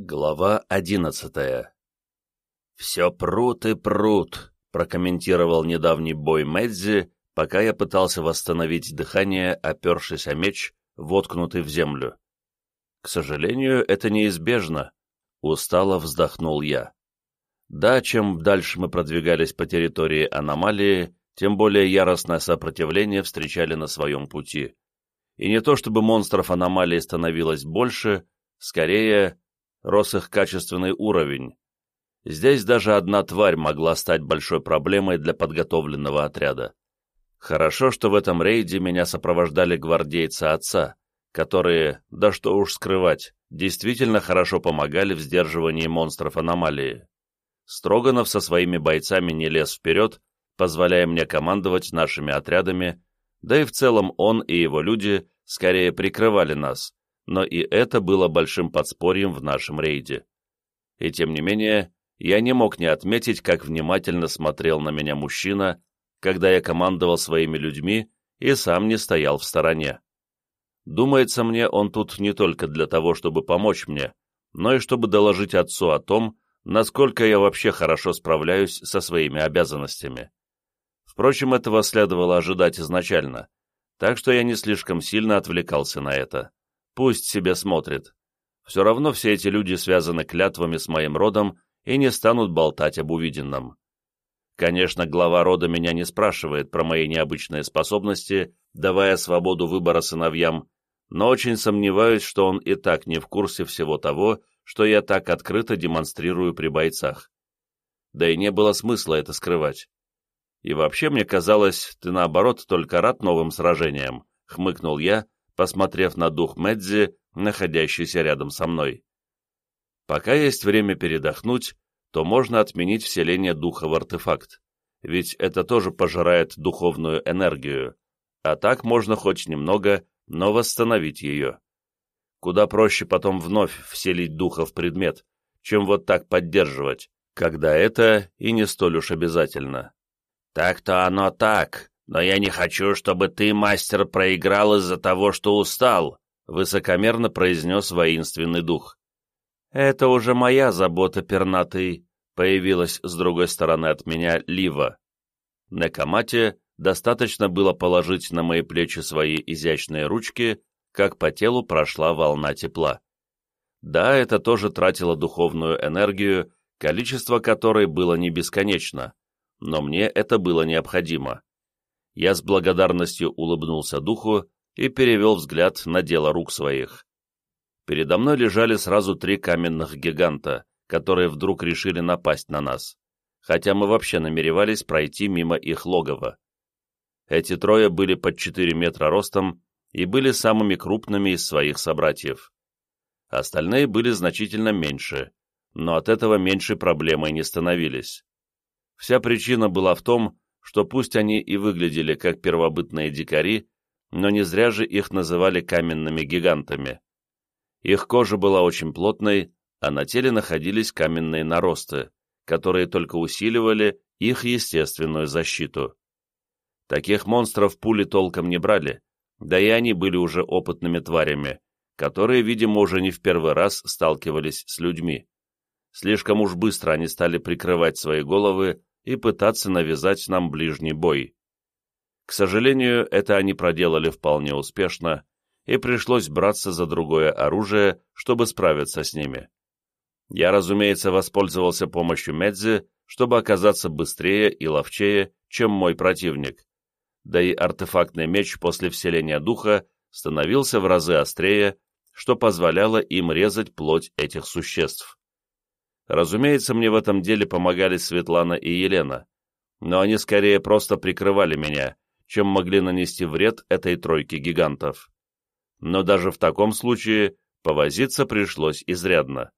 Глава одиннадцатая «Все прут и прут», — прокомментировал недавний бой Мэдзи, пока я пытался восстановить дыхание, опершись о меч, воткнутый в землю. «К сожалению, это неизбежно», — устало вздохнул я. Да, чем дальше мы продвигались по территории аномалии, тем более яростное сопротивление встречали на своем пути. И не то чтобы монстров аномалии становилось больше, скорее рос их качественный уровень. Здесь даже одна тварь могла стать большой проблемой для подготовленного отряда. Хорошо, что в этом рейде меня сопровождали гвардейцы отца, которые, да что уж скрывать, действительно хорошо помогали в сдерживании монстров аномалии. Строганов со своими бойцами не лез вперед, позволяя мне командовать нашими отрядами, да и в целом он и его люди скорее прикрывали нас, но и это было большим подспорьем в нашем рейде. И тем не менее, я не мог не отметить, как внимательно смотрел на меня мужчина, когда я командовал своими людьми и сам не стоял в стороне. Думается мне, он тут не только для того, чтобы помочь мне, но и чтобы доложить отцу о том, насколько я вообще хорошо справляюсь со своими обязанностями. Впрочем, этого следовало ожидать изначально, так что я не слишком сильно отвлекался на это. Пусть себе смотрит. Все равно все эти люди связаны клятвами с моим родом и не станут болтать об увиденном. Конечно, глава рода меня не спрашивает про мои необычные способности, давая свободу выбора сыновьям, но очень сомневаюсь, что он и так не в курсе всего того, что я так открыто демонстрирую при бойцах. Да и не было смысла это скрывать. И вообще мне казалось, ты наоборот только рад новым сражениям, хмыкнул я, посмотрев на дух Медзи, находящийся рядом со мной. Пока есть время передохнуть, то можно отменить вселение духа в артефакт, ведь это тоже пожирает духовную энергию, а так можно хоть немного, но восстановить ее. Куда проще потом вновь вселить духа в предмет, чем вот так поддерживать, когда это и не столь уж обязательно. «Так-то оно так», но я не хочу, чтобы ты, мастер, проиграл из-за того, что устал», — высокомерно произнес воинственный дух. «Это уже моя забота, пернатый», — появилась с другой стороны от меня Лива. На комате достаточно было положить на мои плечи свои изящные ручки, как по телу прошла волна тепла. Да, это тоже тратило духовную энергию, количество которой было не бесконечно, но мне это было необходимо я с благодарностью улыбнулся духу и перевел взгляд на дело рук своих. Передо мной лежали сразу три каменных гиганта, которые вдруг решили напасть на нас, хотя мы вообще намеревались пройти мимо их логова. Эти трое были под 4 метра ростом и были самыми крупными из своих собратьев. Остальные были значительно меньше, но от этого меньше проблемой не становились. Вся причина была в том, что пусть они и выглядели как первобытные дикари, но не зря же их называли каменными гигантами. Их кожа была очень плотной, а на теле находились каменные наросты, которые только усиливали их естественную защиту. Таких монстров пули толком не брали, да и они были уже опытными тварями, которые, видимо, уже не в первый раз сталкивались с людьми. Слишком уж быстро они стали прикрывать свои головы и пытаться навязать нам ближний бой. К сожалению, это они проделали вполне успешно, и пришлось браться за другое оружие, чтобы справиться с ними. Я, разумеется, воспользовался помощью Медзи, чтобы оказаться быстрее и ловчее, чем мой противник. Да и артефактный меч после вселения духа становился в разы острее, что позволяло им резать плоть этих существ. Разумеется, мне в этом деле помогали Светлана и Елена, но они скорее просто прикрывали меня, чем могли нанести вред этой тройке гигантов. Но даже в таком случае повозиться пришлось изрядно,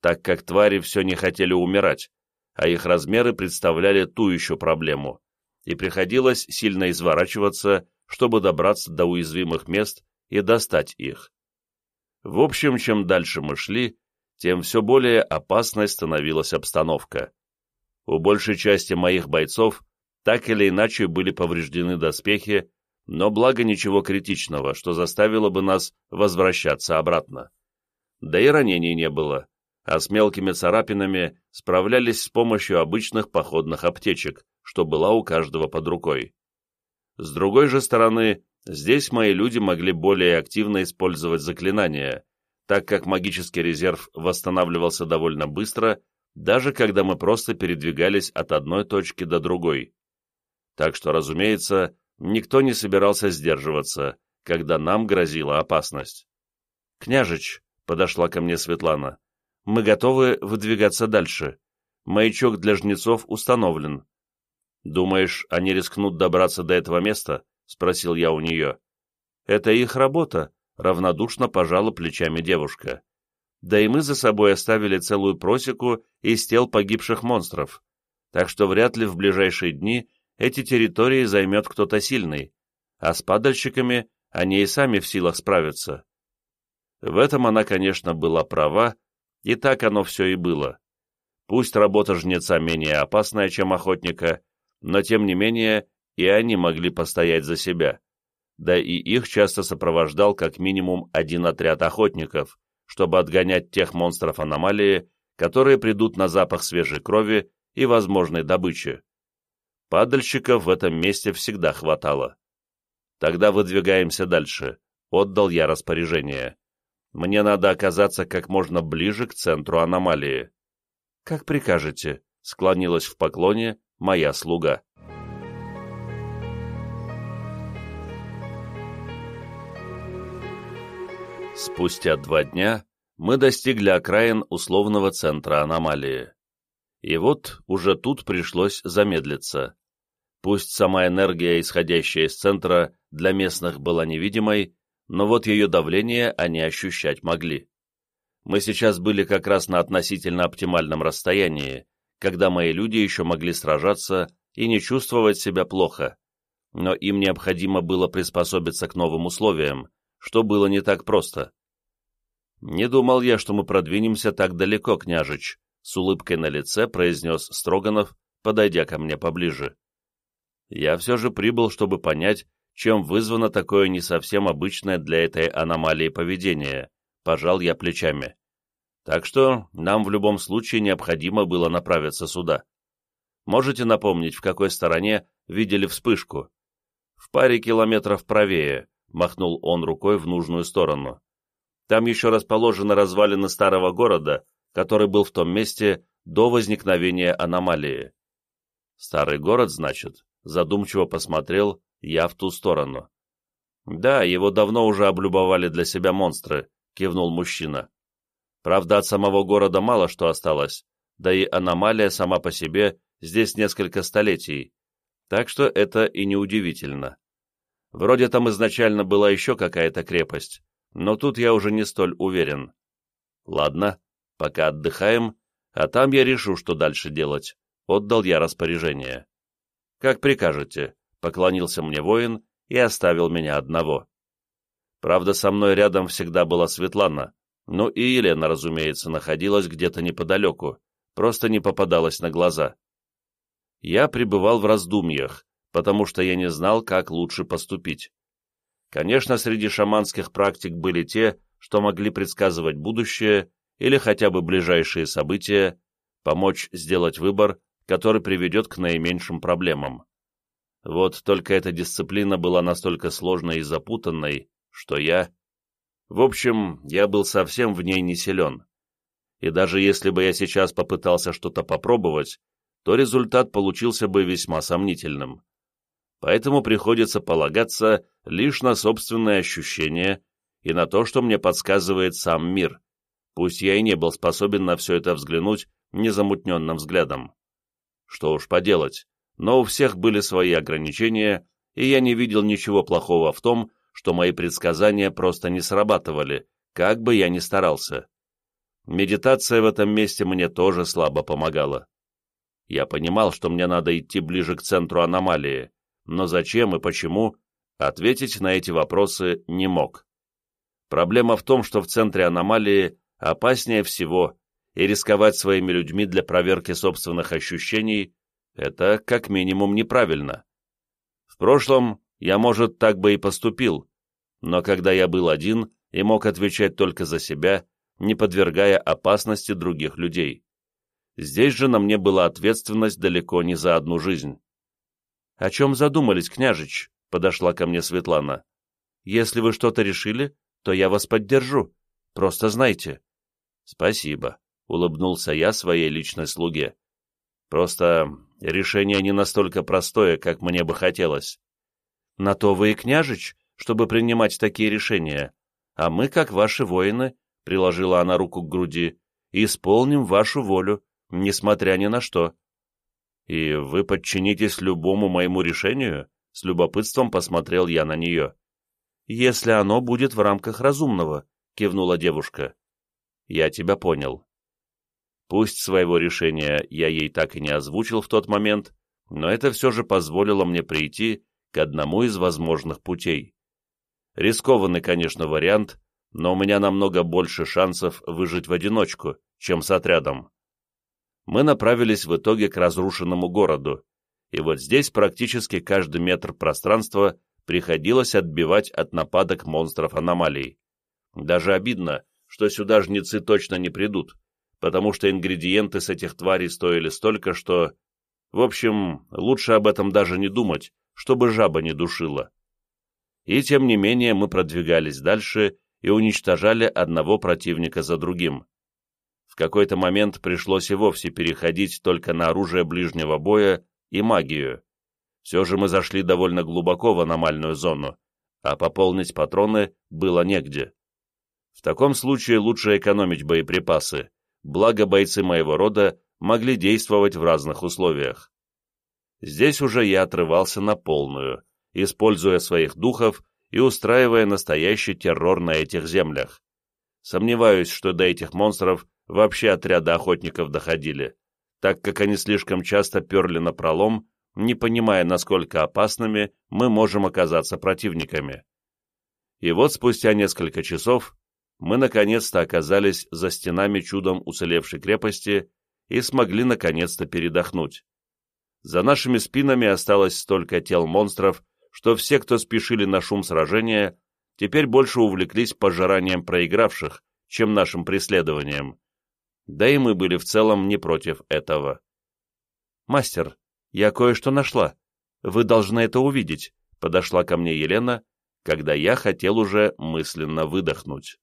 так как твари все не хотели умирать, а их размеры представляли ту еще проблему, и приходилось сильно изворачиваться, чтобы добраться до уязвимых мест и достать их. В общем, чем дальше мы шли, тем все более опасной становилась обстановка. У большей части моих бойцов так или иначе были повреждены доспехи, но благо ничего критичного, что заставило бы нас возвращаться обратно. Да и ранений не было, а с мелкими царапинами справлялись с помощью обычных походных аптечек, что была у каждого под рукой. С другой же стороны, здесь мои люди могли более активно использовать заклинания, так как магический резерв восстанавливался довольно быстро, даже когда мы просто передвигались от одной точки до другой. Так что, разумеется, никто не собирался сдерживаться, когда нам грозила опасность. «Княжич», — подошла ко мне Светлана, — «мы готовы выдвигаться дальше. Маячок для жнецов установлен». «Думаешь, они рискнут добраться до этого места?» — спросил я у нее. «Это их работа», — равнодушно пожала плечами девушка. «Да и мы за собой оставили целую просеку из тел погибших монстров, так что вряд ли в ближайшие дни эти территории займет кто-то сильный, а с падальщиками они и сами в силах справиться». В этом она, конечно, была права, и так оно все и было. Пусть работа жнеца менее опасная, чем охотника, но тем не менее и они могли постоять за себя да и их часто сопровождал как минимум один отряд охотников, чтобы отгонять тех монстров аномалии, которые придут на запах свежей крови и возможной добычи. Падальщиков в этом месте всегда хватало. Тогда выдвигаемся дальше, отдал я распоряжение. Мне надо оказаться как можно ближе к центру аномалии. Как прикажете, склонилась в поклоне моя слуга. Спустя два дня мы достигли окраин условного центра аномалии. И вот уже тут пришлось замедлиться. Пусть сама энергия, исходящая из центра, для местных была невидимой, но вот ее давление они ощущать могли. Мы сейчас были как раз на относительно оптимальном расстоянии, когда мои люди еще могли сражаться и не чувствовать себя плохо, но им необходимо было приспособиться к новым условиям, что было не так просто. «Не думал я, что мы продвинемся так далеко, княжич», — с улыбкой на лице произнес Строганов, подойдя ко мне поближе. «Я все же прибыл, чтобы понять, чем вызвано такое не совсем обычное для этой аномалии поведение», — пожал я плечами. «Так что нам в любом случае необходимо было направиться сюда. Можете напомнить, в какой стороне видели вспышку?» «В паре километров правее», махнул он рукой в нужную сторону. Там еще расположены развалины старого города, который был в том месте до возникновения аномалии. Старый город, значит, задумчиво посмотрел я в ту сторону. Да, его давно уже облюбовали для себя монстры, кивнул мужчина. Правда, от самого города мало что осталось, да и аномалия сама по себе здесь несколько столетий, так что это и неудивительно. Вроде там изначально была еще какая-то крепость, но тут я уже не столь уверен. Ладно, пока отдыхаем, а там я решу, что дальше делать. Отдал я распоряжение. Как прикажете, поклонился мне воин и оставил меня одного. Правда, со мной рядом всегда была Светлана, ну и Елена, разумеется, находилась где-то неподалеку, просто не попадалась на глаза. Я пребывал в раздумьях, потому что я не знал, как лучше поступить. Конечно, среди шаманских практик были те, что могли предсказывать будущее или хотя бы ближайшие события, помочь сделать выбор, который приведет к наименьшим проблемам. Вот только эта дисциплина была настолько сложной и запутанной, что я... В общем, я был совсем в ней не силен. И даже если бы я сейчас попытался что-то попробовать, то результат получился бы весьма сомнительным поэтому приходится полагаться лишь на собственные ощущения и на то, что мне подсказывает сам мир, пусть я и не был способен на все это взглянуть незамутненным взглядом. Что уж поделать, но у всех были свои ограничения, и я не видел ничего плохого в том, что мои предсказания просто не срабатывали, как бы я ни старался. Медитация в этом месте мне тоже слабо помогала. Я понимал, что мне надо идти ближе к центру аномалии, но зачем и почему, ответить на эти вопросы не мог. Проблема в том, что в центре аномалии опаснее всего, и рисковать своими людьми для проверки собственных ощущений – это как минимум неправильно. В прошлом я, может, так бы и поступил, но когда я был один и мог отвечать только за себя, не подвергая опасности других людей. Здесь же на мне была ответственность далеко не за одну жизнь. — О чем задумались, княжич? — подошла ко мне Светлана. — Если вы что-то решили, то я вас поддержу. Просто знайте. — Спасибо, — улыбнулся я своей личной слуге. — Просто решение не настолько простое, как мне бы хотелось. — На то вы и княжич, чтобы принимать такие решения. А мы, как ваши воины, — приложила она руку к груди, — исполним вашу волю, несмотря ни на что. — И вы подчинитесь любому моему решению? — с любопытством посмотрел я на нее. — Если оно будет в рамках разумного, — кивнула девушка. — Я тебя понял. Пусть своего решения я ей так и не озвучил в тот момент, но это все же позволило мне прийти к одному из возможных путей. Рискованный, конечно, вариант, но у меня намного больше шансов выжить в одиночку, чем с отрядом мы направились в итоге к разрушенному городу, и вот здесь практически каждый метр пространства приходилось отбивать от нападок монстров аномалий. Даже обидно, что сюда жнецы точно не придут, потому что ингредиенты с этих тварей стоили столько, что... В общем, лучше об этом даже не думать, чтобы жаба не душила. И тем не менее мы продвигались дальше и уничтожали одного противника за другим. Какой-то момент пришлось и вовсе переходить только на оружие ближнего боя и магию. Все же мы зашли довольно глубоко в аномальную зону, а пополнить патроны было негде. В таком случае лучше экономить боеприпасы, благо бойцы моего рода могли действовать в разных условиях. Здесь уже я отрывался на полную, используя своих духов и устраивая настоящий террор на этих землях. Сомневаюсь, что до этих монстров вообще отряды охотников доходили, так как они слишком часто перли на пролом, не понимая, насколько опасными мы можем оказаться противниками. И вот спустя несколько часов мы наконец-то оказались за стенами чудом уцелевшей крепости и смогли наконец-то передохнуть. За нашими спинами осталось столько тел монстров, что все, кто спешили на шум сражения, теперь больше увлеклись пожиранием проигравших, чем нашим преследованием. Да и мы были в целом не против этого. «Мастер, я кое-что нашла. Вы должны это увидеть», — подошла ко мне Елена, когда я хотел уже мысленно выдохнуть.